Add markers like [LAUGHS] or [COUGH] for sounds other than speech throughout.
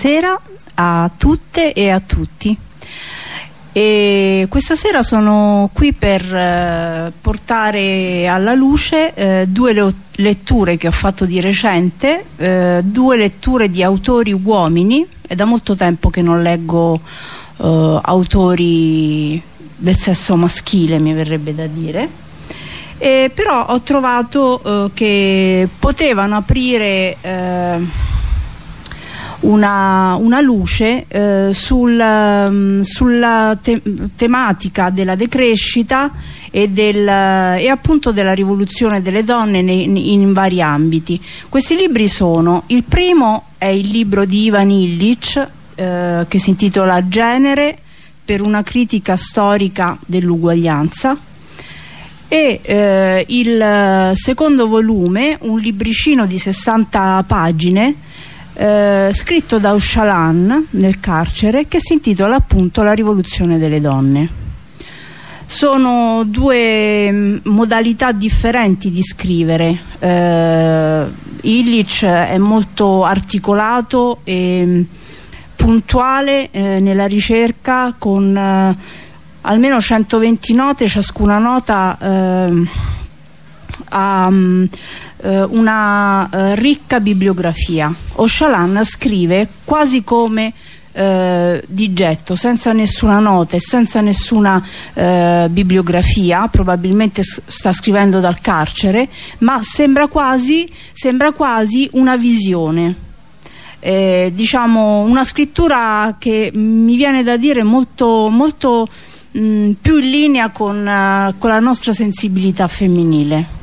buonasera a tutte e a tutti. E questa sera sono qui per eh, portare alla luce eh, due letture che ho fatto di recente, eh, due letture di autori uomini, è da molto tempo che non leggo eh, autori del sesso maschile mi verrebbe da dire eh, però ho trovato eh, che potevano aprire eh, una, una, luce eh, sul, um, sulla te tematica della decrescita e, del, e, appunto della rivoluzione delle donne nei, in vari ambiti. Questi libri sono, il primo è il libro di Ivan Illich eh, che si intitola Genere per una critica storica dell'uguaglianza e eh, il secondo volume, un libricino di 60 pagine eh, scritto da Ushalan nel carcere che si intitola appunto La rivoluzione delle donne. Sono due mm, modalità differenti di scrivere. Eh, Illich è molto articolato e mm, puntuale eh, nella ricerca con eh, almeno 120 note, ciascuna nota eh, ha um, una uh, ricca bibliografia. Oshalan scrive quasi come eh, di getto, senza nessuna nota e senza nessuna eh, bibliografia, probabilmente sta scrivendo dal carcere, ma sembra quasi, sembra quasi una visione. Eh, diciamo una scrittura che mi viene da dire molto, molto mh, più in linea con, uh, con la nostra sensibilità femminile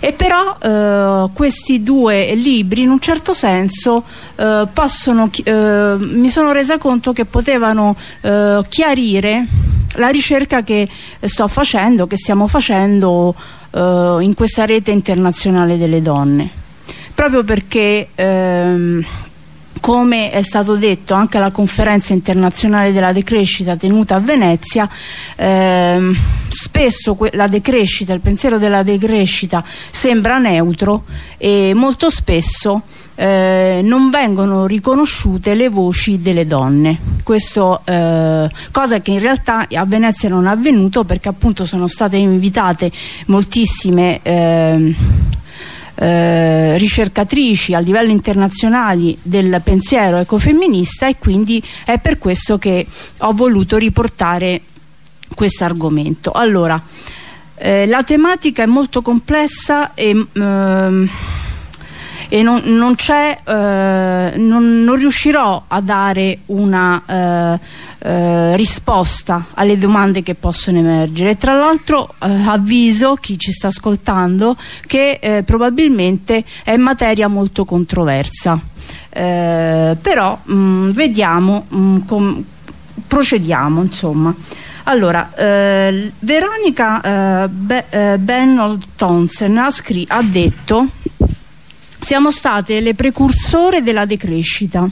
e però eh, questi due libri in un certo senso eh, possono, eh, mi sono resa conto che potevano eh, chiarire la ricerca che sto facendo, che stiamo facendo eh, in questa rete internazionale delle donne. Proprio perché ehm, come è stato detto anche alla conferenza internazionale della decrescita tenuta a Venezia ehm, spesso la decrescita, il pensiero della decrescita sembra neutro e molto spesso eh, non vengono riconosciute le voci delle donne. Questo eh, cosa che in realtà a Venezia non è avvenuto perché appunto sono state invitate moltissime eh, eh, ricercatrici a livello internazionale del pensiero ecofemminista e quindi è per questo che ho voluto riportare questo argomento. Allora, eh, la tematica è molto complessa e ehm, e non, non, eh, non, non, riuscirò a dare una eh, eh, risposta alle domande che possono emergere. Tra l'altro eh, avviso chi ci sta ascoltando che eh, probabilmente è materia molto controversa. Però mh, mm, vediamo, mh, mm, procediamo insomma. Allora, eh, Veronica eh, Be eh, Benold Thompson ha, ha detto siamo state le precursore della decrescita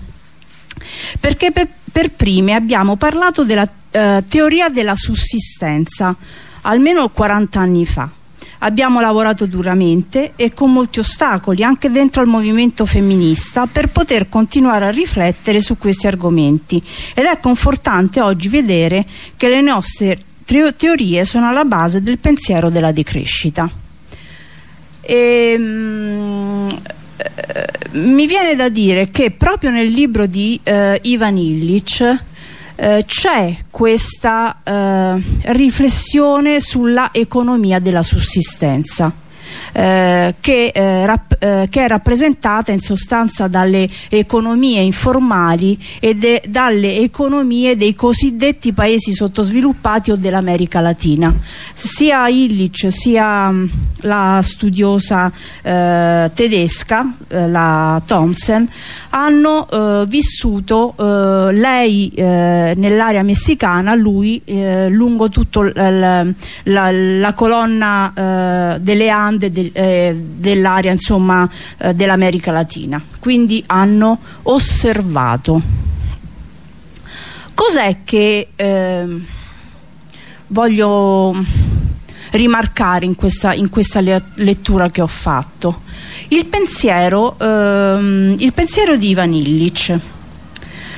perché per, per prime abbiamo parlato della eh, teoria della sussistenza almeno 40 anni fa. Abbiamo lavorato duramente e con molti ostacoli anche dentro al movimento femminista per poter continuare a riflettere su questi argomenti. Ed è confortante oggi vedere che le nostre teorie sono alla base del pensiero della decrescita. E, ehm, mi viene da dire che proprio nel libro di eh, Ivan Illich eh, c'è questa eh, riflessione sulla economia della sussistenza eh, che, eh, eh, che, è rappresentata in sostanza dalle economie informali e dalle economie dei cosiddetti paesi sottosviluppati o dell'America Latina. Sia Illich sia mh, la studiosa eh, tedesca, eh, la Thompson, hanno vissuto lei nell'area messicana, lui lungo tutta la, la, colonna delle Ande de, eh, dell'area insomma eh, dell'America Latina. Quindi hanno osservato. Cos'è che eh, voglio rimarcare in questa, in questa, lettura che ho fatto? Il pensiero, ehm, il pensiero di Ivan Illich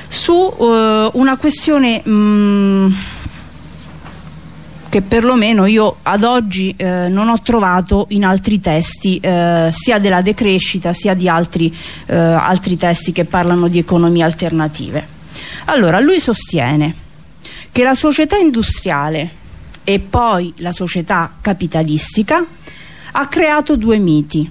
su uh, una questione mh, mm, che perlomeno io ad oggi eh, non ho trovato in altri testi eh, sia della decrescita sia di altri, eh, altri testi che parlano di economie alternative. Allora, lui sostiene che la società industriale e poi la società capitalistica ha creato due miti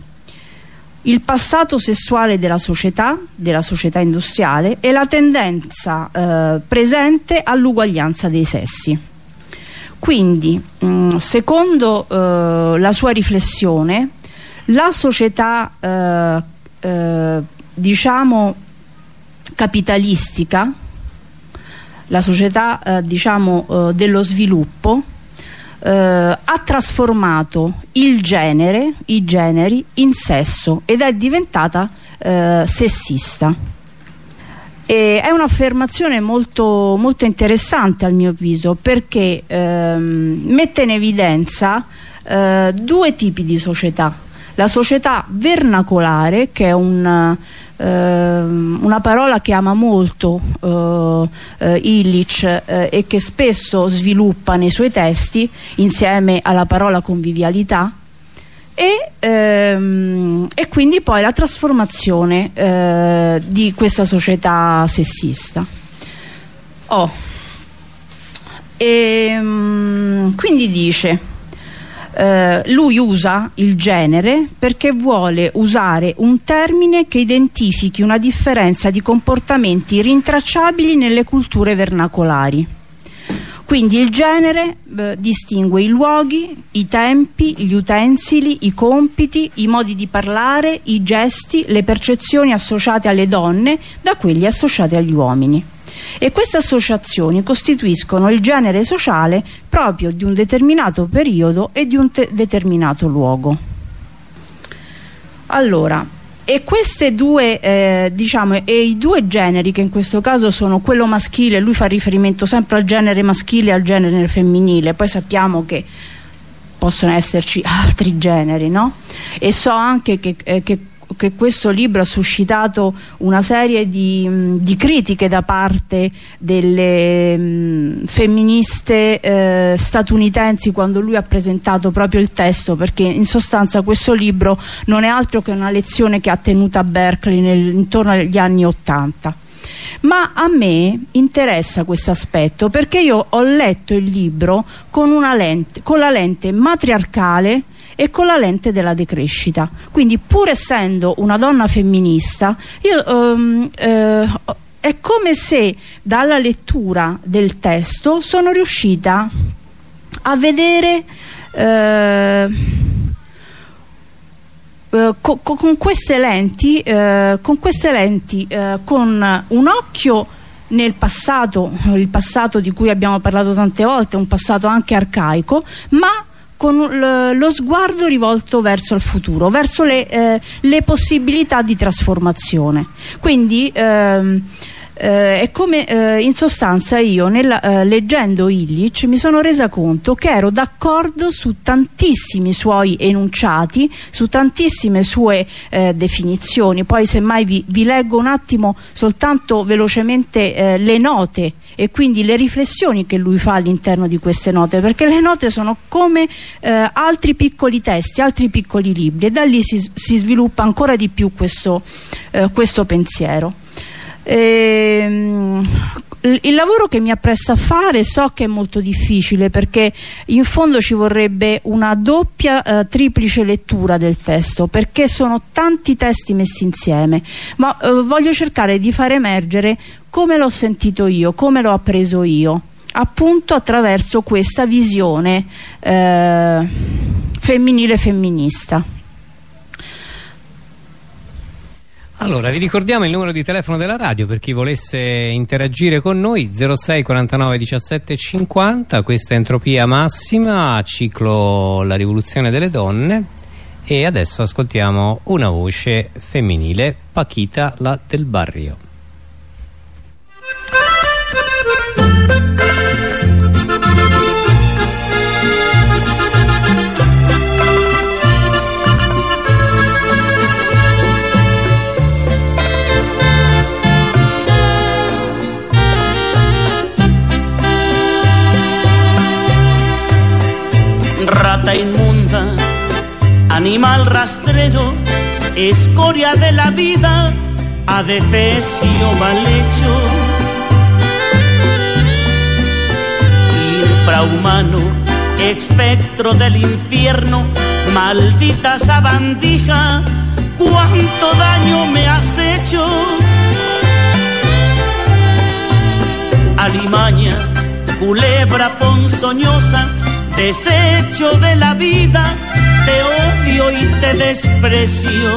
il passato sessuale della società, della società industriale e la tendenza eh, presente all'uguaglianza dei sessi. Quindi, mm, secondo eh, la sua riflessione, la società eh, eh diciamo capitalistica, la società diciamo dello sviluppo, ha trasformato il genere, i generi in sesso ed è diventata sessista. E è un'affermazione molto, molto, interessante al mio avviso perché ehm, mette in evidenza eh, due tipi di società. La società vernacolare che è un Ehm, una parola che ama molto uh, Illich uh, e che spesso sviluppa nei suoi testi insieme alla parola convivialità e, ehm, e quindi poi la trasformazione uh, di questa società sessista oh. e, um, quindi dice eh, lui usa il genere perché vuole usare un termine che identifichi una differenza di comportamenti rintracciabili nelle culture vernacolari. Quindi il genere eh, distingue i luoghi, i tempi, gli utensili, i compiti, i modi di parlare, i gesti, le percezioni associate alle donne da quelli associati agli uomini e queste associazioni costituiscono il genere sociale proprio di un determinato periodo e di un determinato luogo. Allora, e queste due eh, diciamo e i due generi che in questo caso sono quello maschile lui fa riferimento sempre al genere maschile e al genere femminile poi sappiamo che possono esserci altri generi no? e so anche che, eh, che che questo libro ha suscitato una serie di, di critiche da parte delle mh, femministe eh, statunitensi quando lui ha presentato proprio il testo perché in sostanza questo libro non è altro che una lezione che ha tenuto a Berkeley nel, intorno agli anni Ottanta. Ma a me interessa questo aspetto perché io ho letto il libro con, lente, con la lente matriarcale e con la lente della decrescita. Quindi pur essendo una donna femminista io um, eh, è come se dalla lettura del testo sono riuscita a vedere eh, eh, co con queste lenti, eh, con, queste lenti eh, con un occhio nel passato, il passato di cui abbiamo parlato tante volte, un passato anche arcaico, ma con lo sguardo rivolto verso il futuro, verso le, eh, le possibilità di trasformazione. Quindi ehm, eh, è come eh, in sostanza io nella, eh, leggendo Illich mi sono resa conto che ero d'accordo su tantissimi suoi enunciati su tantissime sue eh, definizioni poi semmai vi, vi, leggo un attimo soltanto velocemente eh, le note e quindi le riflessioni che lui fa all'interno di queste note perché le note sono come eh, altri piccoli testi, altri piccoli libri e da lì si, si sviluppa ancora di più questo, eh, questo pensiero. Ehm, il lavoro che mi appresto a fare so che è molto difficile perché in fondo ci vorrebbe una doppia eh, triplice lettura del testo perché sono tanti testi messi insieme. Ma eh, voglio cercare di far emergere come l'ho sentito io, come l'ho appreso io appunto attraverso questa visione eh, femminile femminista Allora, vi ricordiamo il numero di telefono della radio per chi volesse interagire con noi 06 49 17 50, questa è Entropia Massima, ciclo La rivoluzione delle donne e adesso ascoltiamo una voce femminile, Paquita la del Barrio. Inmunda, animal rastrero, escoria de la vida, adefesio mal hecho. Infrahumano, espectro del infierno, maldita sabandija, cuánto daño me has hecho. Alimaña, culebra ponzoñosa, desecho de la vida, te odio y te desprecio.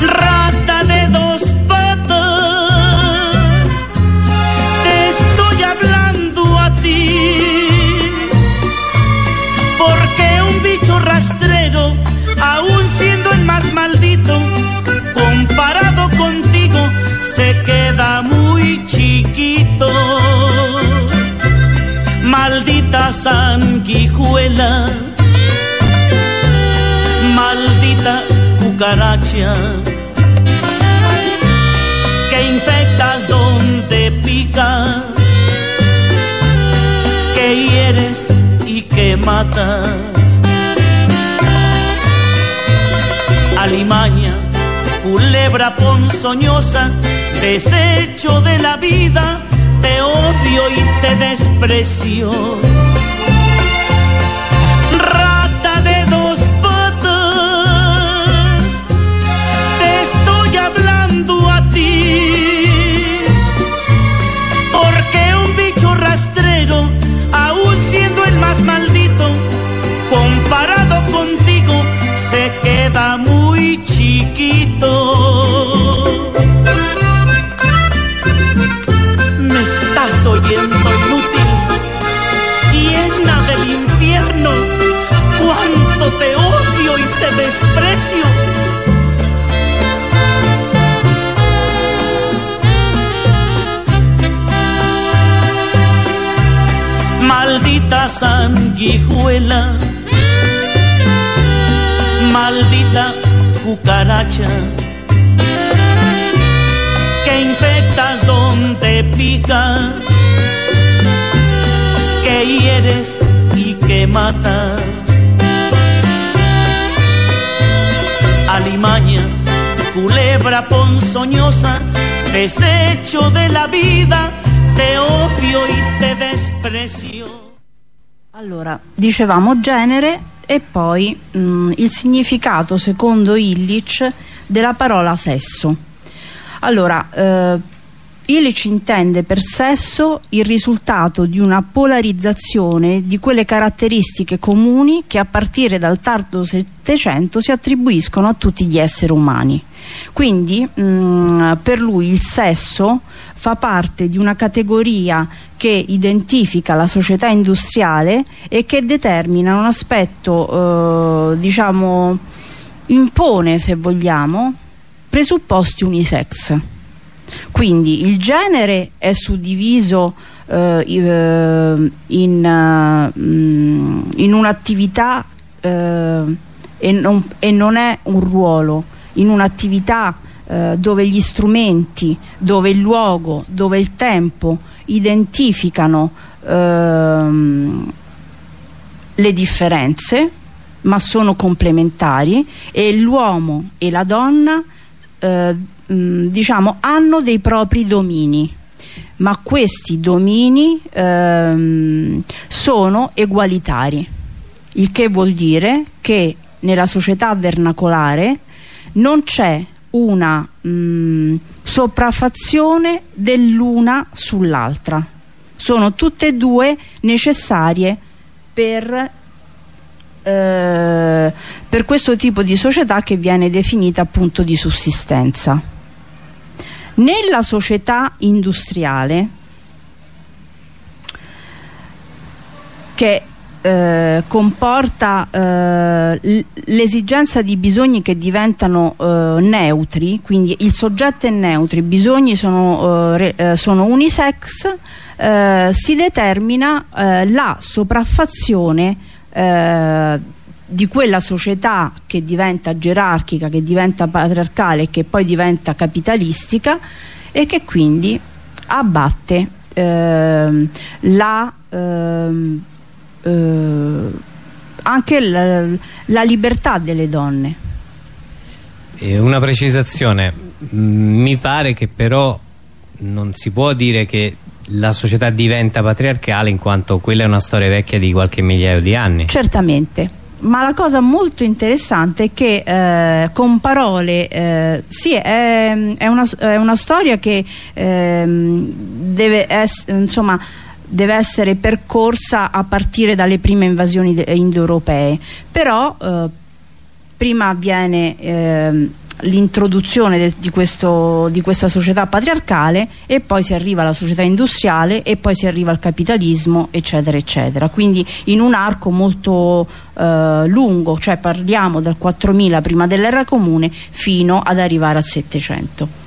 Rata de dos patas, te estoy hablando a ti. Porque un bicho rastrero, aún siendo el más maldito, comparado contigo, se queda muy chiquito maldita sanguijuela, maldita cucaracha, que infectas donde picas, que hieres y que matas. Alimaña, culebra ponzoñosa, desecho de la vida te odio y te desprecio. Cucaracha que infectas donde picas, que hieres y que matas. Alimaña, culebra ponzoñosa, desecho de la vida, te odio y te desprecio. Allora, dicevamo genere e poi mh, il significato secondo Illich della parola sesso. Allora, eh, Illich intende per sesso il risultato di una polarizzazione di quelle caratteristiche comuni che a partire dal tardo Settecento si attribuiscono a tutti gli esseri umani. Quindi mh, per lui il sesso fa parte di una categoria che identifica la società industriale e che determina un aspetto, eh, diciamo, impone se vogliamo, presupposti unisex. Quindi il genere è suddiviso eh, in, uh, in un'attività eh, e, non, e non è un ruolo, in un'attività eh, dove gli strumenti, dove il luogo, dove il tempo identificano ehm, le differenze ma sono complementari e l'uomo e la donna eh, diciamo hanno dei propri domini ma questi domini ehm, sono egualitari. Il che vuol dire che nella società vernacolare non c'è una mh, sopraffazione dell'una sull'altra. Sono tutte e due necessarie per eh, per questo tipo di società che viene definita appunto di sussistenza. Nella società industriale che eh, comporta eh, l'esigenza di bisogni che diventano eh, neutri, quindi il soggetto è neutro, i bisogni sono, eh, re, sono unisex, eh, si determina eh, la sopraffazione di quella società che diventa gerarchica, che diventa patriarcale che poi diventa capitalistica e che quindi abbatte la eh, anche la, la libertà delle donne. una precisazione, mm, mi pare che però non si può dire che la società diventa patriarcale in quanto quella è una storia vecchia di qualche migliaio di anni. Certamente ma la cosa molto interessante è che eh, con parole eh, sì è, è, una, è, una, storia che eh, deve, ess insomma, deve essere percorsa a partire dalle prime invasioni indoeuropee. Però eh, prima avviene ehm, l'introduzione di, di, questa società patriarcale e poi si arriva alla società industriale e poi si arriva al capitalismo eccetera eccetera. Quindi in un arco molto eh, lungo cioè parliamo dal 4000 prima dell'era comune fino ad arrivare al 700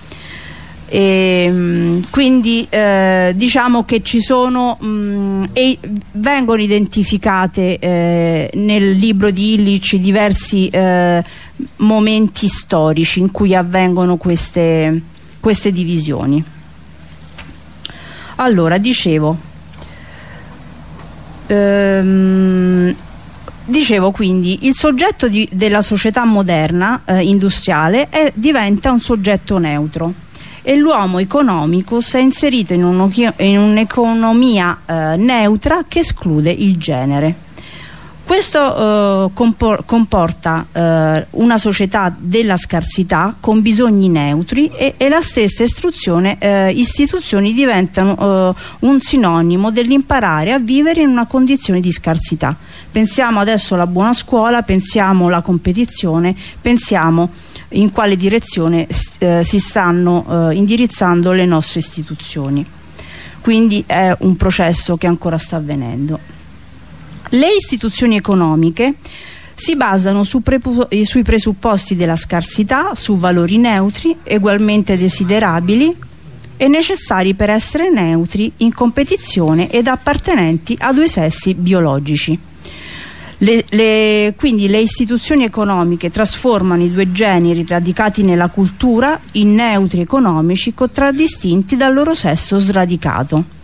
e, ehm, quindi eh, diciamo che ci sono mh, mm, e vengono identificate eh, nel libro di Illich diversi eh, momenti storici in cui avvengono queste, queste divisioni. Allora dicevo ehm, dicevo quindi il soggetto di, della società moderna eh, industriale è, diventa un soggetto neutro e l'uomo economicus è inserito in un'economia un eh, neutra che esclude il genere. Questo eh, compor comporta eh, una società della scarsità con bisogni neutri e, e la stessa eh, istituzioni diventano eh, un sinonimo dell'imparare a vivere in una condizione di scarsità. Pensiamo adesso alla buona scuola, pensiamo alla competizione, pensiamo in quale direzione eh, si stanno eh, indirizzando le nostre istituzioni. Quindi è un processo che ancora sta avvenendo. Le istituzioni economiche si basano su sui presupposti della scarsità, su valori neutri, ugualmente desiderabili e necessari per essere neutri in competizione ed appartenenti a due sessi biologici. Le, le, quindi le istituzioni economiche trasformano i due generi radicati nella cultura in neutri economici contraddistinti dal loro sesso sradicato.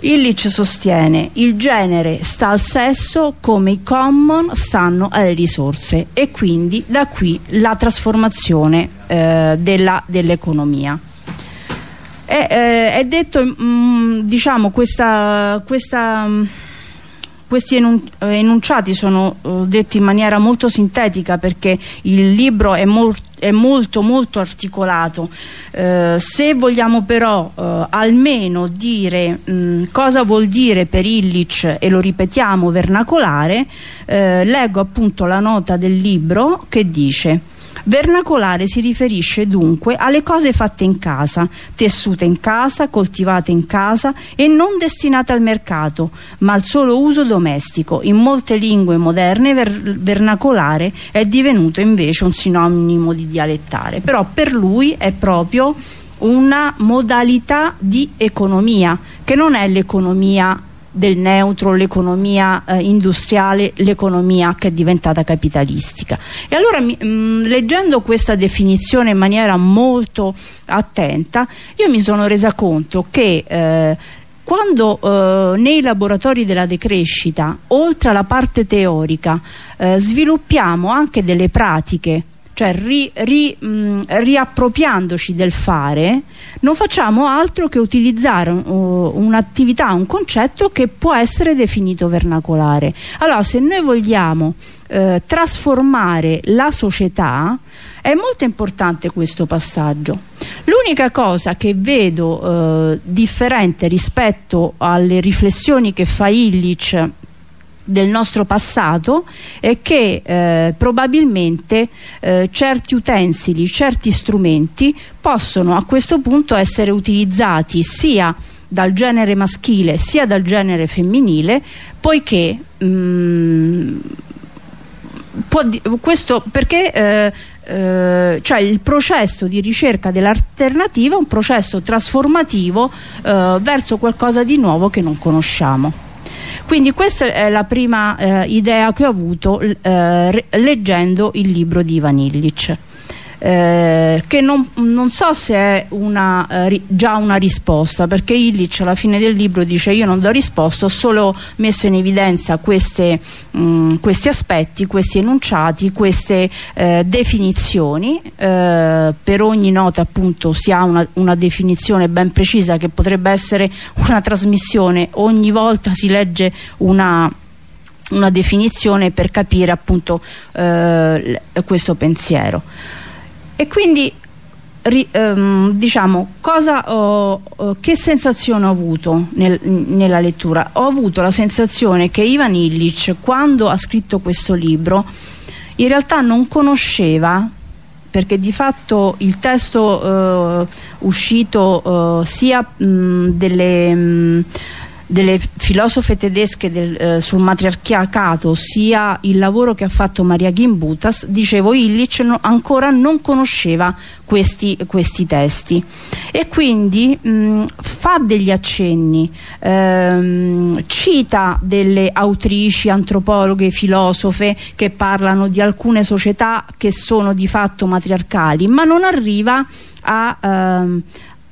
Illich sostiene il genere sta al sesso come i common stanno alle risorse e quindi da qui la trasformazione eh, dell'economia. Dell è, eh, è, detto, mh, mm, diciamo, questa, questa mh, questi eh, enunciati sono uh, detti in maniera molto sintetica perché il libro è, mol è molto molto articolato. Uh, se vogliamo però uh, almeno dire mh, cosa vuol dire per Illich e lo ripetiamo vernacolare leggo appunto la nota del libro che dice Vernacolare si riferisce dunque alle cose fatte in casa, tessute in casa, coltivate in casa e non destinate al mercato, ma al solo uso domestico. In molte lingue moderne ver vernacolare è divenuto invece un sinonimo di dialettare, però per lui è proprio una modalità di economia che non è l'economia del neutro, l'economia eh, industriale, l'economia che è diventata capitalistica. E allora mi, mh, mm, leggendo questa definizione in maniera molto attenta, io mi sono resa conto che eh, quando eh, nei laboratori della decrescita, oltre alla parte teorica, eh, sviluppiamo anche delle pratiche cioè ri, ri, mh, riappropriandoci del fare non facciamo altro che utilizzare uh, un'attività, un concetto che può essere definito vernacolare. Allora se noi vogliamo eh, trasformare la società è molto importante questo passaggio. L'unica cosa che vedo eh, differente rispetto alle riflessioni che fa Illich del nostro passato è che eh, probabilmente eh, certi utensili, certi strumenti possono a questo punto essere utilizzati sia dal genere maschile sia dal genere femminile poiché mh, mm, questo perché eh, eh, cioè il processo di ricerca dell'alternativa è un processo trasformativo eh, verso qualcosa di nuovo che non conosciamo quindi questa è la prima eh, idea che ho avuto eh, leggendo il libro di Ivan Illich eh, che non, non, so se è una, eh, già una risposta perché Illich alla fine del libro dice io non do risposta ho solo messo in evidenza queste, mh, questi aspetti questi enunciati queste eh, definizioni. Eh, per ogni nota appunto si ha una, una definizione ben precisa che potrebbe essere una trasmissione. Ogni volta si legge una una definizione per capire appunto eh, questo pensiero e quindi ri, ehm, diciamo ho, che sensazione ho avuto nel, nella lettura? Ho avuto la sensazione che Ivan Illich quando ha scritto questo libro in realtà non conosceva perché di fatto il testo eh, uscito eh, sia mh, delle mh, delle filosofe tedesche del, eh, sul matriarcato sia il lavoro che ha fatto Maria Gimbutas dicevo Illich no, ancora non conosceva questi, questi testi. E quindi mh, fa degli accenni ehm, cita delle autrici, antropologhe, filosofe che parlano di alcune società che sono di fatto matriarcali ma non arriva a, ehm,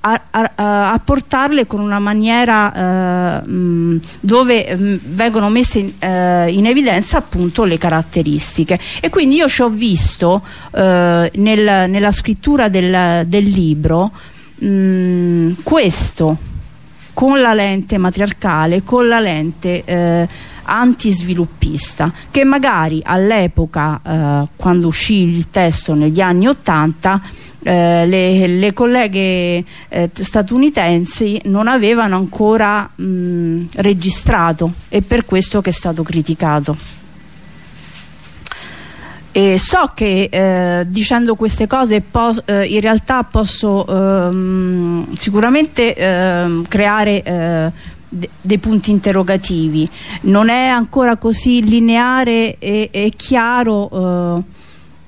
a, a, a, portarle con una maniera eh, mh, dove mh, vengono messe in, eh, in, evidenza appunto le caratteristiche. E quindi io ci ho visto eh, nel, nella scrittura del, del libro mh, questo con la lente matriarcale con la lente eh, antisviluppista che magari all'epoca eh, quando uscì il testo negli anni 80 eh, le, le, colleghe eh, statunitensi non avevano ancora mh, registrato e per questo che è stato criticato. E so che eh, dicendo queste cose eh, in realtà posso ehm, sicuramente ehm, creare eh, dei punti interrogativi. Non è ancora così lineare e, e chiaro eh,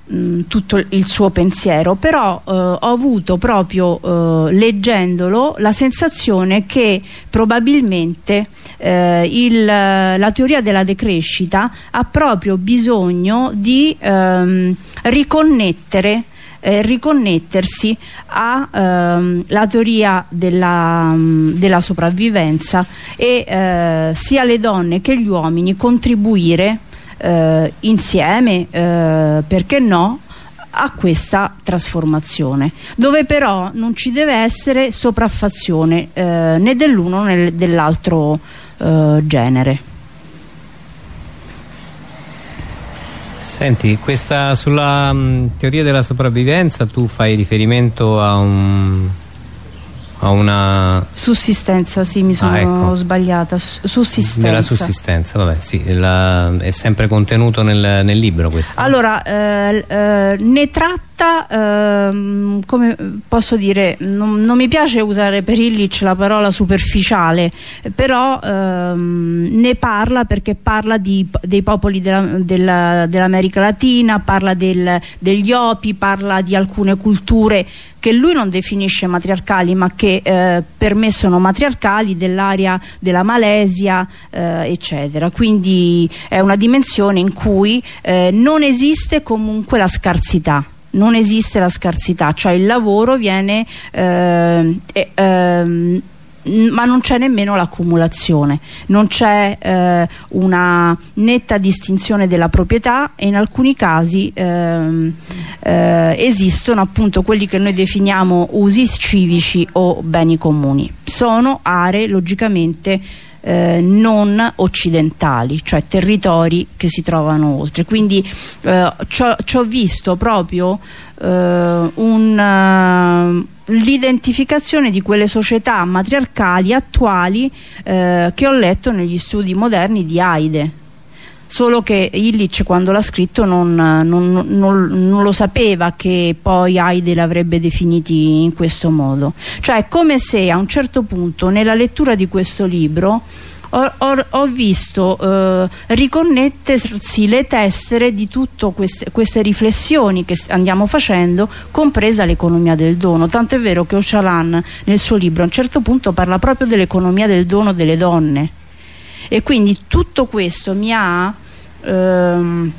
mh, tutto il suo pensiero però eh, ho avuto proprio eh, leggendolo la sensazione che probabilmente eh, il, la teoria della decrescita ha proprio bisogno di ehm, riconnettere eh, riconnettersi alla ehm, teoria della, della sopravvivenza e eh, sia le donne che gli uomini contribuire eh, insieme, eh, perché no, a questa trasformazione dove però non ci deve essere sopraffazione eh, né dell'uno né dell'altro eh, genere Senti, questa sulla mh, teoria della sopravvivenza tu fai riferimento a un a una sussistenza sì mi sono ah, ecco. sbagliata. Sussistenza. Della sussistenza vabbè sì la, è sempre contenuto nel, nel libro questo. Allora eh, eh, ne tratta ehm, come posso dire non, non, mi piace usare per Illich la parola superficiale però ehm, ne parla perché parla di, dei popoli dell'America dell Latina parla del, degli opi parla di alcune culture che lui non definisce matriarcali ma che eh, per me sono matriarcali dell'area della Malesia eh, eccetera. Quindi è una dimensione in cui eh, non esiste comunque la scarsità non esiste la scarsità cioè il lavoro viene eh, ehm, ma non c'è nemmeno l'accumulazione, non c'è eh, una netta distinzione della proprietà e in alcuni casi ehm, eh, esistono appunto quelli che noi definiamo usi civici o beni comuni. Sono aree logicamente eh, non occidentali, cioè territori che si trovano oltre. Quindi eh, ci ho visto proprio eh, un l'identificazione di quelle società matriarcali attuali eh, che ho letto negli studi moderni di Haide solo che Illich quando l'ha scritto non, non, non, non, lo sapeva che poi Haide l'avrebbe definiti in questo modo cioè è come se a un certo punto nella lettura di questo libro ho, ho, ho visto eh, riconnettersi le testere di tutte queste, queste, riflessioni che andiamo facendo, compresa l'economia del dono. Tanto è vero che Ocalan nel suo libro a un certo punto parla proprio dell'economia del dono delle donne. E quindi tutto questo mi ha... Ehm,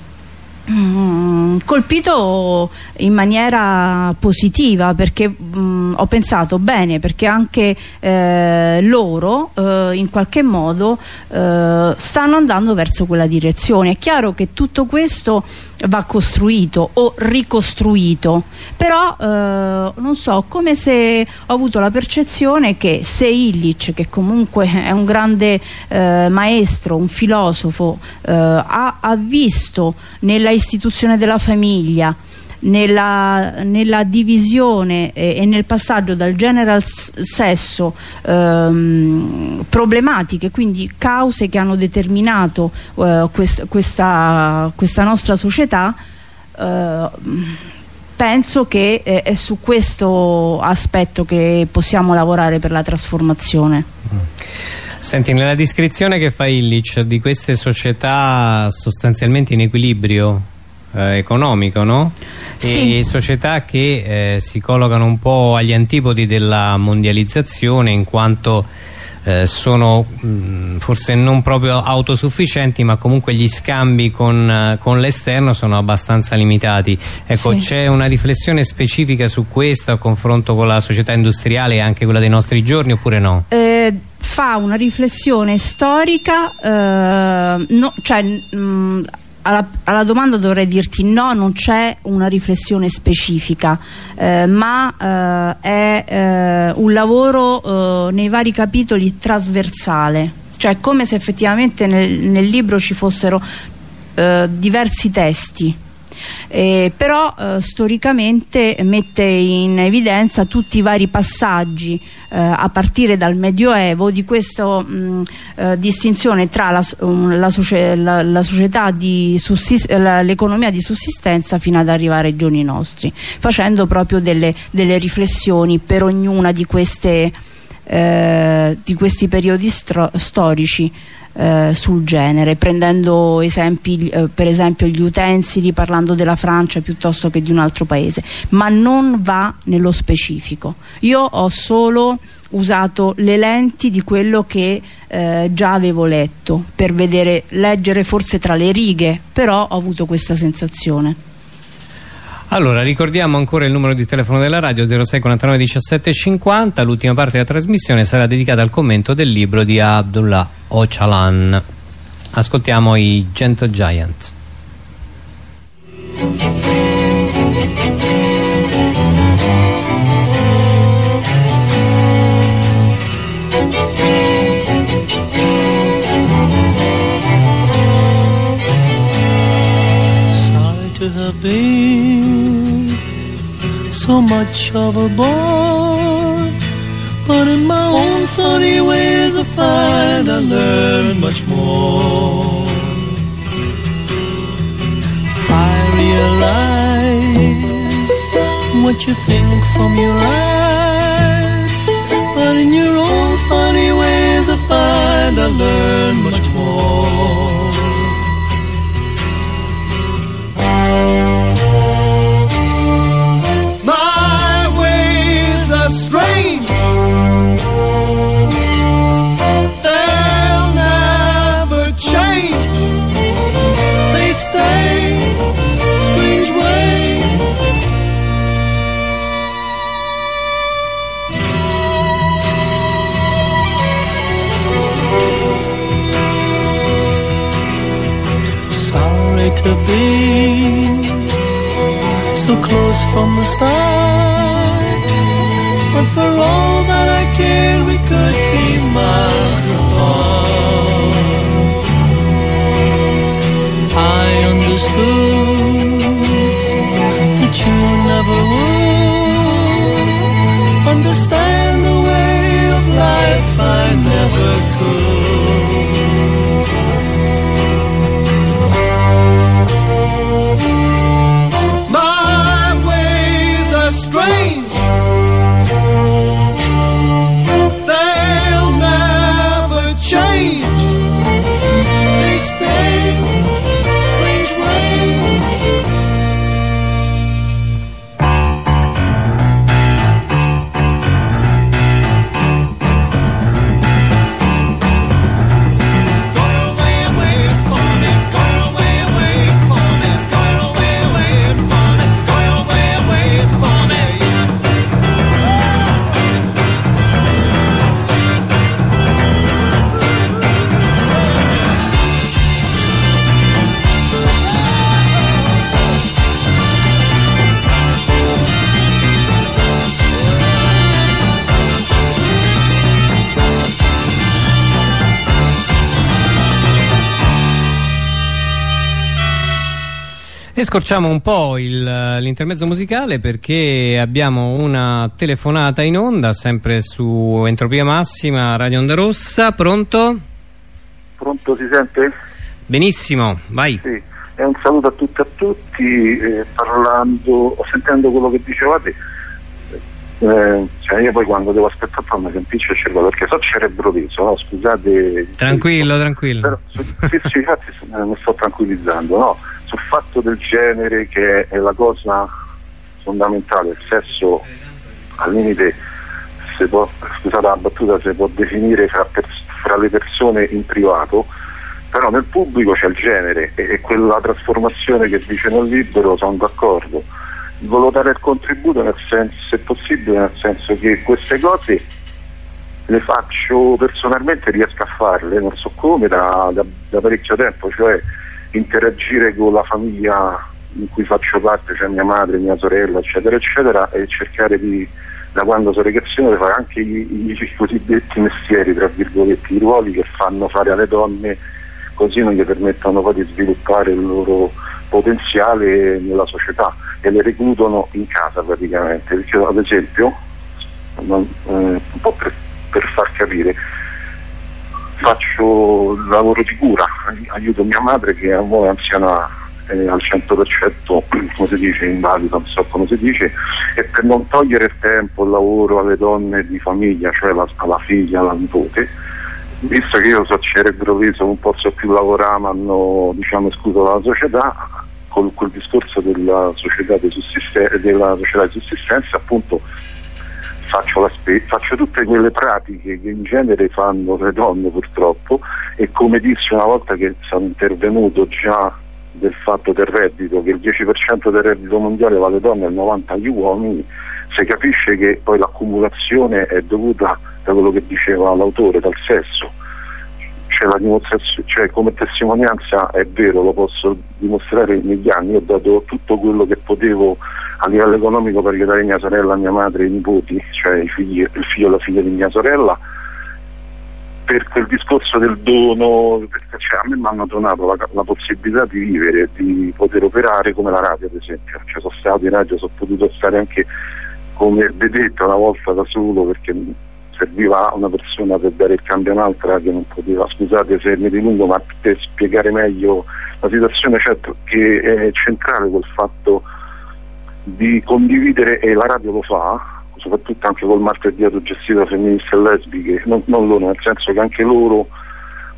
colpito in maniera positiva perché mh, mm, ho pensato bene perché anche eh, loro eh, in qualche modo eh, stanno andando verso quella direzione. È chiaro che tutto questo va costruito o ricostruito però eh, non so come se ho avuto la percezione che se Illich che comunque [LAUGHS] è un grande eh, maestro un filosofo eh, ha, ha visto nella istituzione della famiglia nella, nella divisione e, e, nel passaggio dal genere al sesso ehm, problematiche, quindi cause che hanno determinato eh, quest, questa, questa, nostra società, eh, penso che è, è su questo aspetto che possiamo lavorare per la trasformazione. Senti, nella descrizione che fa Illich di queste società sostanzialmente in equilibrio eh, economico, no? Sì. E società che eh, si collocano un po' agli antipodi della mondializzazione in quanto eh, sono mh, mm, forse non proprio autosufficienti ma comunque gli scambi con, con l'esterno sono abbastanza limitati ecco sì. c'è una riflessione specifica su questo a confronto con la società industriale e anche quella dei nostri giorni oppure no? Eh, fa una riflessione storica eh, no, cioè mh, mm, alla, alla, domanda dovrei dirti no, non c'è una riflessione specifica, eh, ma eh, è eh, un lavoro eh, nei vari capitoli trasversale, cioè come se effettivamente nel, nel libro ci fossero eh, diversi testi eh, però eh, storicamente mette in evidenza tutti i vari passaggi eh, a partire dal Medioevo di questa eh, distinzione tra la, la, la, la società di l'economia di sussistenza fino ad arrivare ai giorni nostri facendo proprio delle, delle riflessioni per ognuna di, queste, eh, di questi periodi storici eh, sul genere prendendo esempi eh, per esempio gli utensili parlando della Francia piuttosto che di un altro paese ma non va nello specifico. Io ho solo usato le lenti di quello che eh, già avevo letto per vedere leggere forse tra le righe però ho avuto questa sensazione allora, ricordiamo ancora il numero di telefono della radio 06 49 17 50. L'ultima parte della trasmissione sarà dedicata al commento del libro di Abdullah Ocalan. Ascoltiamo i Gentle Giants. Sorry to have been so much of a boy. But in my own funny ways, I find I learn much more. I realize what you think from your eyes, E scorciamo un po' l'intermezzo musicale perché abbiamo una telefonata in onda sempre su Entropia Massima, Radio Onda Rossa. Pronto? Pronto, si sente? Benissimo, vai. Sì, e un saluto a tutti e a tutti. Eh, parlando, sentendo quello che dicevate, eh, cioè io poi quando devo aspettare poi mi semplice il cervello perché so cerebro teso, no? scusate. Tranquillo, tranquillo. Però, sì, sì, infatti [LAUGHS] mi sto tranquillizzando, no? Sul fatto del genere che è la cosa fondamentale, il sesso al limite, può, scusate la battuta, si può definire fra, fra, le persone in privato, però nel pubblico c'è il genere e, e quella trasformazione che dice nel libro sono d'accordo. Volevo dare il contributo nel senso, se possibile, nel senso che queste cose le faccio personalmente, riesco a farle, non so come, da, da, da parecchio tempo, cioè interagire con la famiglia in cui faccio parte, cioè mia madre, mia sorella, eccetera, eccetera, e cercare di, da quando sono ragazzino, fare anche i, i cosiddetti mestieri, tra virgolette, i ruoli che fanno fare alle donne, così non gli permettono poi di sviluppare il loro potenziale nella società e le reclutano in casa praticamente. Perché ad esempio, non, eh, un po' per, per far capire, faccio il lavoro di cura, aiuto mia madre che è un anziana eh, al 100% [CLEARS THROAT] come si dice invalida, non so come si dice, e per non togliere il tempo, il lavoro alle donne di famiglia, cioè la, alla figlia, alla nipote, visto che io so cerebro viso, non posso più lavorare, ma hanno diciamo, escluso dalla società, con quel discorso della società di sussistenza appunto faccio, faccio, tutte quelle pratiche che in genere fanno le donne purtroppo e come dissi una volta che sono intervenuto già del fatto del reddito, che il 10% del reddito mondiale va alle donne e il 90% agli uomini, si capisce che poi l'accumulazione è dovuta da quello che diceva l'autore, dal sesso. Cioè, cioè, come testimonianza è vero, lo posso dimostrare negli anni, ho dato tutto quello che potevo a livello economico per aiutare mia sorella, mia madre i nipoti, cioè figli, il figlio e la figlia di mia sorella, per quel discorso del dono, cioè, a me mi hanno donato la, la, possibilità di vivere, di poter operare come la radio ad esempio, cioè, sono stato in radio, sono potuto stare anche come vedetta una volta da solo perché serviva una persona per dare il cambio a un'altra che non poteva, scusate se mi dilungo, ma per spiegare meglio la situazione, certo che è centrale quel fatto di condividere, e la radio lo fa, soprattutto anche col martedì autogestito femministe e lesbiche, non, non loro, nel senso che anche loro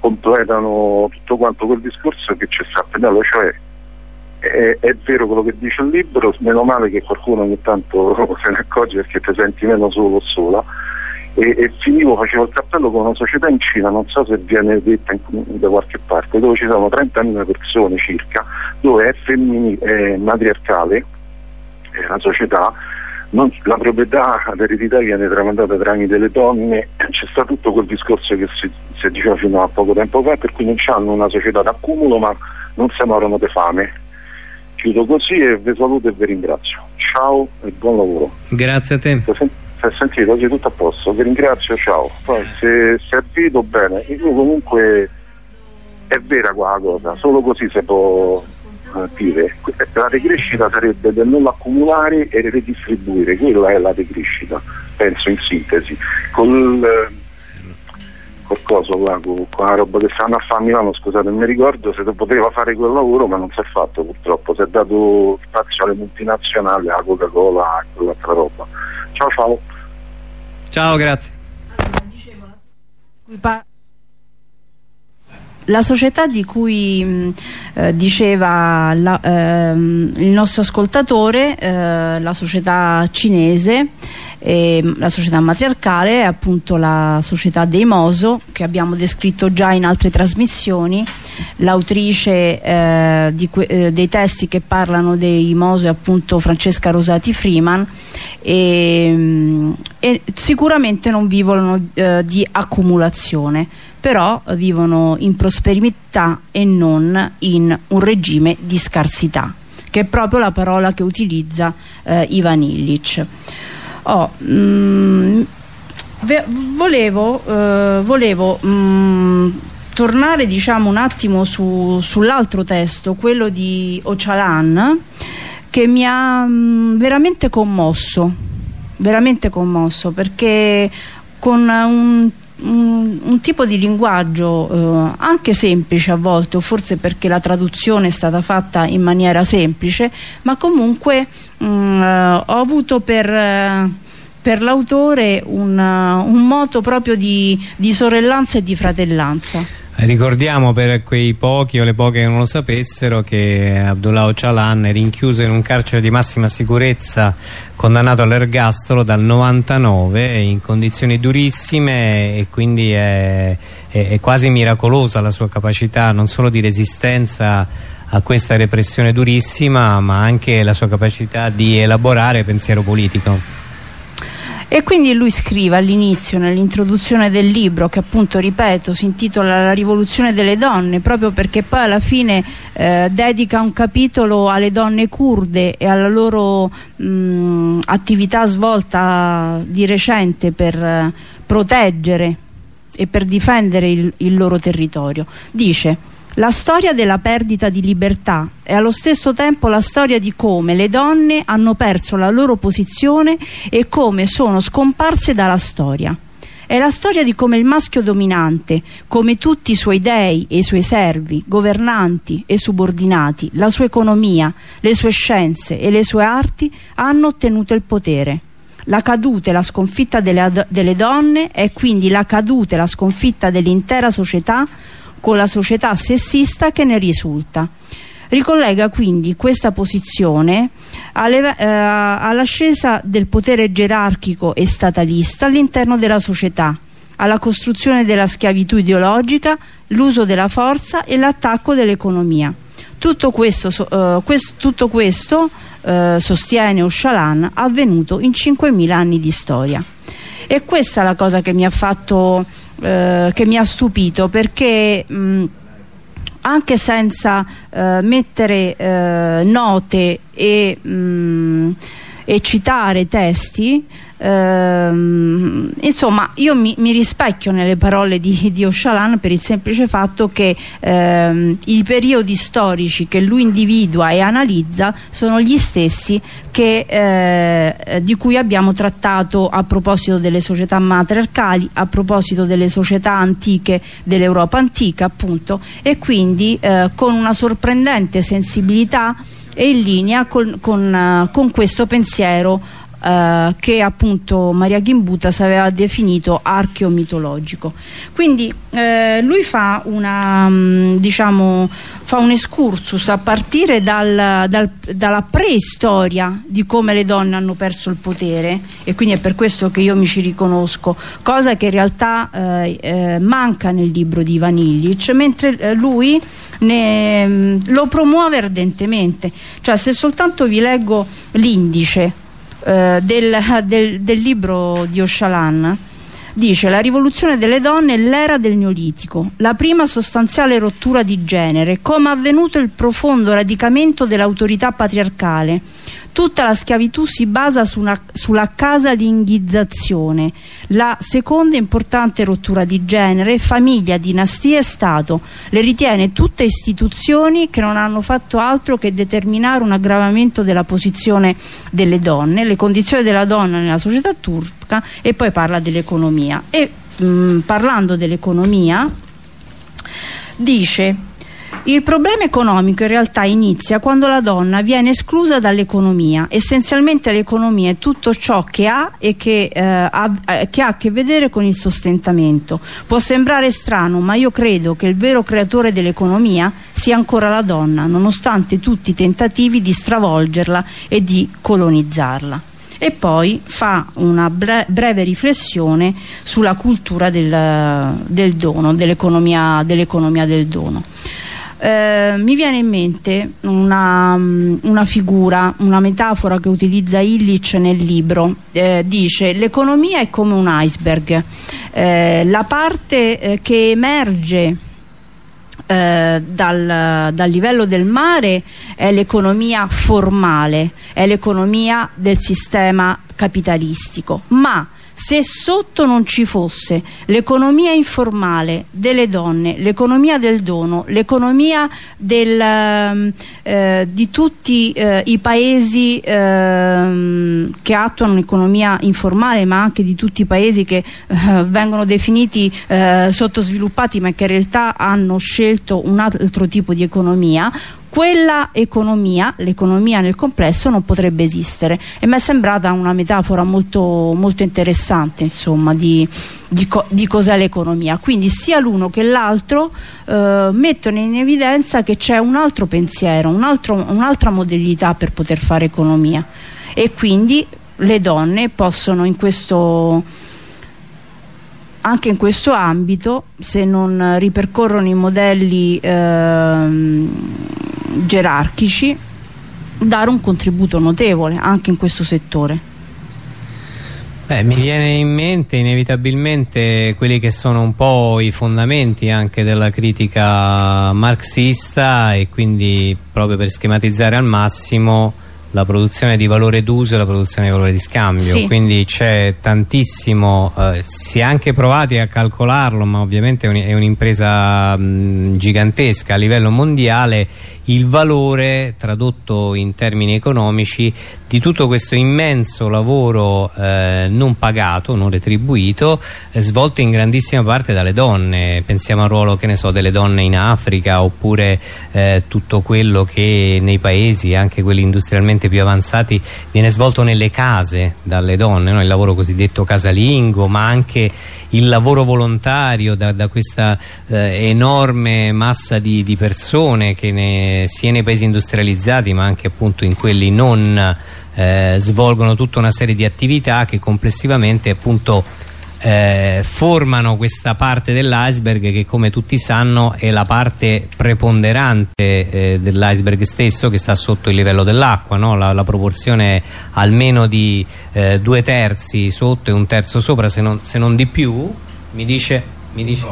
completano tutto quanto quel discorso che c'è stato. Appena, cioè è, è, vero quello che dice il libro, meno male che qualcuno ogni tanto [LAUGHS] se ne accorge perché ti senti meno solo o sola. E, e, finivo, facevo il cappello con una società in Cina, non so se viene detta in, da qualche parte, dove ci sono 30.000 persone circa, dove è, femminile, è matriarcale, è una società, non, la proprietà, l'eredità viene tramandata tramite le donne, c'è stato tutto quel discorso che si, si diceva fino a poco tempo fa, per cui non hanno una società d'accumulo ma non si morano di fame. Chiudo così e vi saluto e vi ringrazio. Ciao e buon lavoro. Grazie a te. È sentito, oggi tutto a posto, vi ringrazio, ciao. Poi se, se avvito bene, io comunque è vera quella cosa, solo così si può dire. La decrescita sarebbe del non accumulare e redistribuire, quella è la decrescita, penso in sintesi. Col, col coso là, con, con, la roba che stanno a fare a Milano, scusate, non mi ricordo se poteva fare quel lavoro, ma non si è fatto purtroppo, si è dato spazio alle multinazionali, alla Coca-Cola e quell'altra roba. Ciao ciao. Ciao, grazie la società di cui mh, eh, diceva la, ehm, il nostro ascoltatore, eh, la società cinese, eh, la società matriarcale è appunto la società dei Moso che abbiamo descritto già in altre trasmissioni. L'autrice eh, eh, dei testi che parlano dei Moso è appunto Francesca Rosati Freeman e, e sicuramente non vivono eh, di accumulazione però vivono in prosperità e non in un regime di scarsità che è proprio la parola che utilizza eh, Ivan Illich oh, mm, volevo, eh, volevo mm, tornare diciamo un attimo su, sull'altro testo, quello di Ocalan, che mi ha mh, veramente commosso, veramente commosso perché con un un, un, tipo di linguaggio eh, anche semplice a volte o forse perché la traduzione è stata fatta in maniera semplice ma comunque mh, mm, eh, ho avuto per, eh, per l'autore un, un, moto proprio di, di sorellanza e di fratellanza Ricordiamo per quei pochi o le poche che non lo sapessero che Abdullah Ocalan è rinchiuso in un carcere di massima sicurezza condannato all'ergastolo dal 99 in condizioni durissime e quindi è, è, è quasi miracolosa la sua capacità non solo di resistenza a questa repressione durissima ma anche la sua capacità di elaborare pensiero politico. E quindi lui scrive all'inizio, nell'introduzione del libro, che appunto, ripeto, si intitola La rivoluzione delle donne, proprio perché poi alla fine eh, dedica un capitolo alle donne kurde e alla loro mh, attività svolta di recente per eh, proteggere e per difendere il, il loro territorio. Dice la storia della perdita di libertà è allo stesso tempo la storia di come le donne hanno perso la loro posizione e come sono scomparse dalla storia. È la storia di come il maschio dominante, come tutti i suoi dei e i suoi servi, governanti e subordinati, la sua economia, le sue scienze e le sue arti hanno ottenuto il potere. La caduta e la sconfitta delle, delle donne è quindi la caduta e la sconfitta dell'intera società con la società sessista che ne risulta. Ricollega quindi questa posizione eh, all'ascesa del potere gerarchico e statalista all'interno della società, alla costruzione della schiavitù ideologica, l'uso della forza e l'attacco dell'economia. Tutto questo, uh, quest, tutto questo uh, sostiene Oshalan, avvenuto in 5.000 anni di storia. E questa è la cosa che mi ha fatto eh, che mi ha stupito perché mh, anche senza eh, mettere eh, note e, mh, e, citare testi ehm, insomma io mi, mi, rispecchio nelle parole di, di Oshalan per il semplice fatto che ehm, i periodi storici che lui individua e analizza sono gli stessi che, eh, di cui abbiamo trattato a proposito delle società matriarcali a proposito delle società antiche dell'Europa antica appunto e quindi eh, con una sorprendente sensibilità e in linea con, con, con questo pensiero eh, che appunto Maria Gimbutas aveva definito archeo mitologico. Quindi eh, lui fa una mm, diciamo fa un excursus a partire dal, dal, dalla preistoria di come le donne hanno perso il potere e quindi è per questo che io mi ci riconosco, cosa che in realtà eh, eh, manca nel libro di Ivan Illich, mentre eh, lui ne, mm, lo promuove ardentemente, cioè se soltanto vi leggo l'indice eh, del, del, del, libro di Oshalan dice la rivoluzione delle donne è l'era del neolitico la prima sostanziale rottura di genere come è avvenuto il profondo radicamento dell'autorità patriarcale Tutta la schiavitù si basa su una, sulla casalingizzazione, la seconda importante rottura di genere, famiglia, dinastia e Stato. Le ritiene tutte istituzioni che non hanno fatto altro che determinare un aggravamento della posizione delle donne, le condizioni della donna nella società turca e poi parla dell'economia. E mh, parlando dell'economia dice il problema economico in realtà inizia quando la donna viene esclusa dall'economia. Essenzialmente l'economia è tutto ciò che ha e che, eh, ha, eh, che ha a che vedere con il sostentamento. Può sembrare strano, ma io credo che il vero creatore dell'economia sia ancora la donna, nonostante tutti i tentativi di stravolgerla e di colonizzarla e poi fa una bre breve riflessione sulla cultura del, del dono, dell'economia dell del dono. Eh, mi viene in mente una, una, figura, una metafora che utilizza Illich nel libro. Eh, dice l'economia è come un iceberg, eh, la parte eh, che emerge eh, dal, dal, livello del mare è l'economia formale, è l'economia del sistema capitalistico, ma se sotto non ci fosse l'economia informale delle donne, l'economia del dono, l'economia ehm, eh, di tutti eh, i paesi eh, che attuano un'economia informale ma anche di tutti i paesi che eh, vengono definiti eh, sottosviluppati ma che in realtà hanno scelto un altro tipo di economia quella economia, l'economia nel complesso non potrebbe esistere. E mi è sembrata una metafora molto, molto interessante insomma di, di, co di cos'è l'economia. Quindi sia l'uno che l'altro eh, mettono in evidenza che c'è un altro pensiero un'altra un modalità per poter fare economia. E quindi le donne possono in questo anche in questo ambito se non ripercorrono i modelli ehm, gerarchici dare un contributo notevole anche in questo settore. Beh, mi viene in mente inevitabilmente quelli che sono un po' i fondamenti anche della critica marxista e quindi proprio per schematizzare al massimo la produzione di valore d'uso e la produzione di valore di scambio sì. quindi c'è tantissimo eh, si è anche provati a calcolarlo ma ovviamente è un'impresa un gigantesca a livello mondiale il valore tradotto in termini economici di tutto questo immenso lavoro eh, non pagato, non retribuito eh, svolto in grandissima parte dalle donne pensiamo al ruolo che ne so delle donne in Africa oppure eh, tutto quello che nei paesi anche quelli industrialmente più avanzati viene svolto nelle case dalle donne no? il lavoro cosiddetto casalingo ma anche il lavoro volontario da, da questa eh, enorme massa di, di persone che ne, sia nei paesi industrializzati ma anche appunto in quelli non eh, svolgono tutta una serie di attività che complessivamente appunto eh, formano questa parte dell'iceberg che come tutti sanno è la parte preponderante eh, dell'iceberg stesso che sta sotto il livello dell'acqua no? la, la, proporzione è almeno di eh, due terzi sotto e un terzo sopra se non, se non di più. Mi dice, mi dice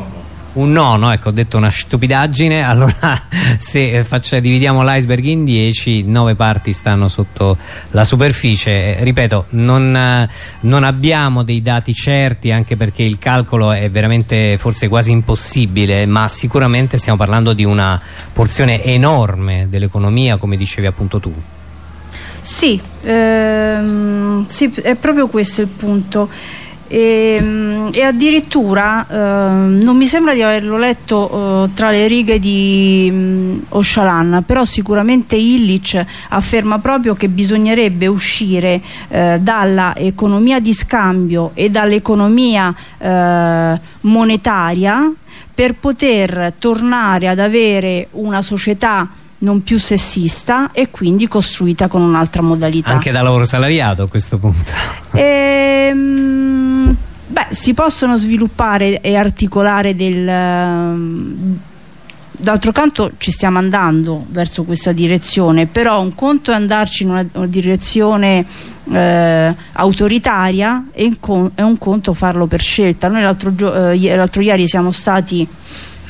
un nono, ecco ho detto una stupidaggine [LAUGHS] allora se faccia, dividiamo l'iceberg in 10 nove parti stanno sotto la superficie. Eh, ripeto non, eh, non, abbiamo dei dati certi anche perché il calcolo è veramente forse quasi impossibile ma sicuramente stiamo parlando di una porzione enorme dell'economia come dicevi appunto tu. Sì, ehm, sì, è proprio questo il punto e, ehm, e addirittura eh, non mi sembra di averlo letto eh, tra le righe di mh, mm, Oshalan però sicuramente Illich afferma proprio che bisognerebbe uscire eh, dalla economia di scambio e dall'economia eh, monetaria per poter tornare ad avere una società non più sessista e quindi costruita con un'altra modalità. Anche da lavoro salariato a questo punto. Ehm, beh, si possono sviluppare e articolare del... Ehm, d'altro canto ci stiamo andando verso questa direzione, però un conto è andarci in una, una direzione eh, autoritaria e è un conto farlo per scelta. Noi l'altro eh, ieri siamo stati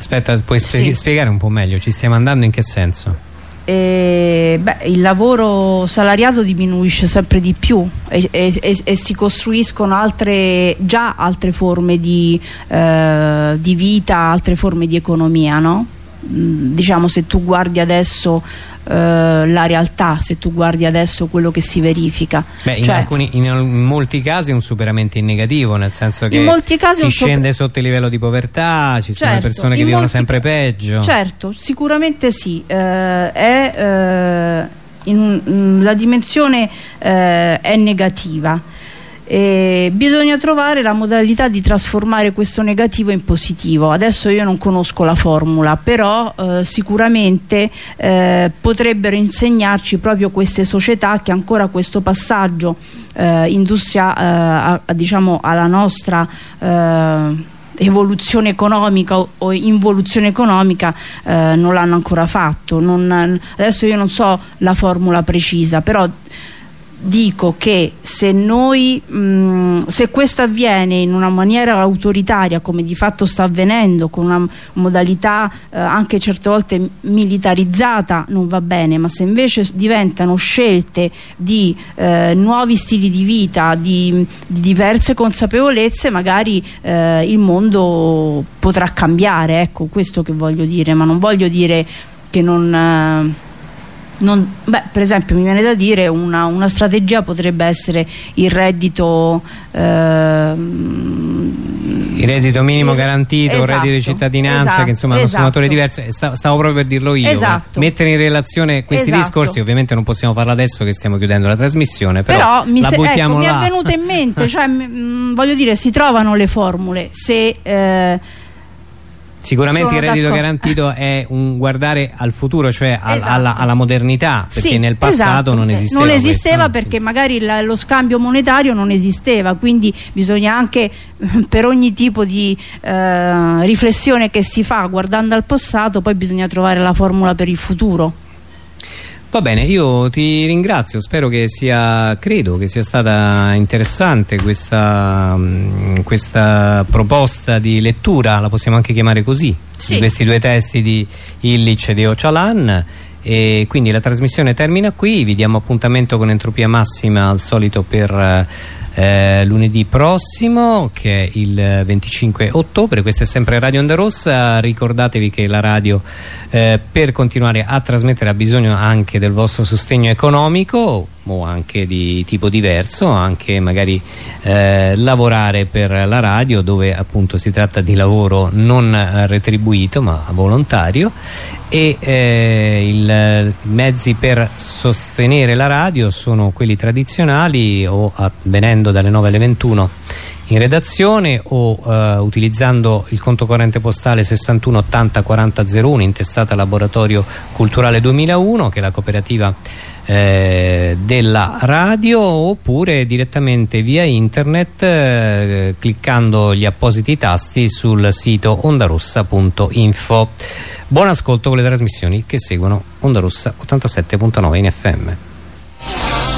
Aspetta, puoi sì. spiegare un po' meglio? Ci stiamo andando in che senso? Eh, beh, il lavoro salariato diminuisce sempre di più e, e, e, si costruiscono altre, già altre forme di, eh, di, vita, altre forme di economia, no? Mm, diciamo se tu guardi adesso eh, la realtà se tu guardi adesso quello che si verifica. Beh, in, cioè, alcuni, in, in, molti casi è un superamento in negativo nel senso che si scende sotto il livello di povertà ci certo, sono persone che vivono sempre peggio. Certo sicuramente sì. Eh, è, eh, in, la dimensione eh, è negativa eh, bisogna trovare la modalità di trasformare questo negativo in positivo. Adesso io non conosco la formula però eh, sicuramente eh, potrebbero insegnarci proprio queste società che ancora questo passaggio eh, industria eh, a, diciamo alla nostra eh, evoluzione economica o, involuzione economica eh, non l'hanno ancora fatto. Non, adesso io non so la formula precisa però dico che se noi mh, se questo avviene in una maniera autoritaria come di fatto sta avvenendo con una modalità eh, anche certe volte militarizzata non va bene ma se invece diventano scelte di eh, nuovi stili di vita di, di diverse consapevolezze magari eh, il mondo potrà cambiare. Ecco questo che voglio dire ma non voglio dire che non eh, non, beh, per esempio mi viene da dire una, una strategia potrebbe essere il reddito ehm, il reddito minimo garantito, esatto, il reddito di cittadinanza esatto, che insomma esatto. sfumature diverse stavo, stavo proprio per dirlo io esatto. mettere in relazione questi esatto. discorsi ovviamente non possiamo farlo adesso che stiamo chiudendo la trasmissione però, però mi, se, ecco, mi è venuto in mente [LAUGHS] cioè, mh, voglio dire si trovano le formule se eh, Sicuramente Sono il reddito garantito è un guardare al futuro, cioè al, esatto. alla, alla, modernità, perché sì, nel passato esatto. non esisteva. Non esisteva questo. perché magari la, lo scambio monetario non esisteva, quindi bisogna anche per ogni tipo di eh, riflessione che si fa guardando al passato, poi bisogna trovare la formula per il futuro. Va bene, io ti ringrazio, spero che sia, credo che sia stata interessante questa, mm, questa proposta di lettura, la possiamo anche chiamare così, sì. di questi due testi di Illich e di Ocalan e quindi la trasmissione termina qui, vi diamo appuntamento con Entropia Massima al solito per eh, lunedì prossimo che è il 25 ottobre. Questa è sempre Radio Onda Rossa. Ricordatevi che la radio eh, per continuare a trasmettere ha bisogno anche del vostro sostegno economico o anche di tipo diverso anche magari eh, lavorare per la radio dove appunto si tratta di lavoro non retribuito ma volontario e eh, i mezzi per sostenere la radio sono quelli tradizionali o venendo dalle 9 alle 21 in redazione o eh, utilizzando il conto corrente postale 61 80 40 01 intestata Laboratorio Culturale 2001 che è la cooperativa eh, della radio oppure direttamente via internet eh, cliccando gli appositi tasti sul sito ondarossa.info Buon ascolto con le trasmissioni che seguono Onda Rossa 87.9 in FM.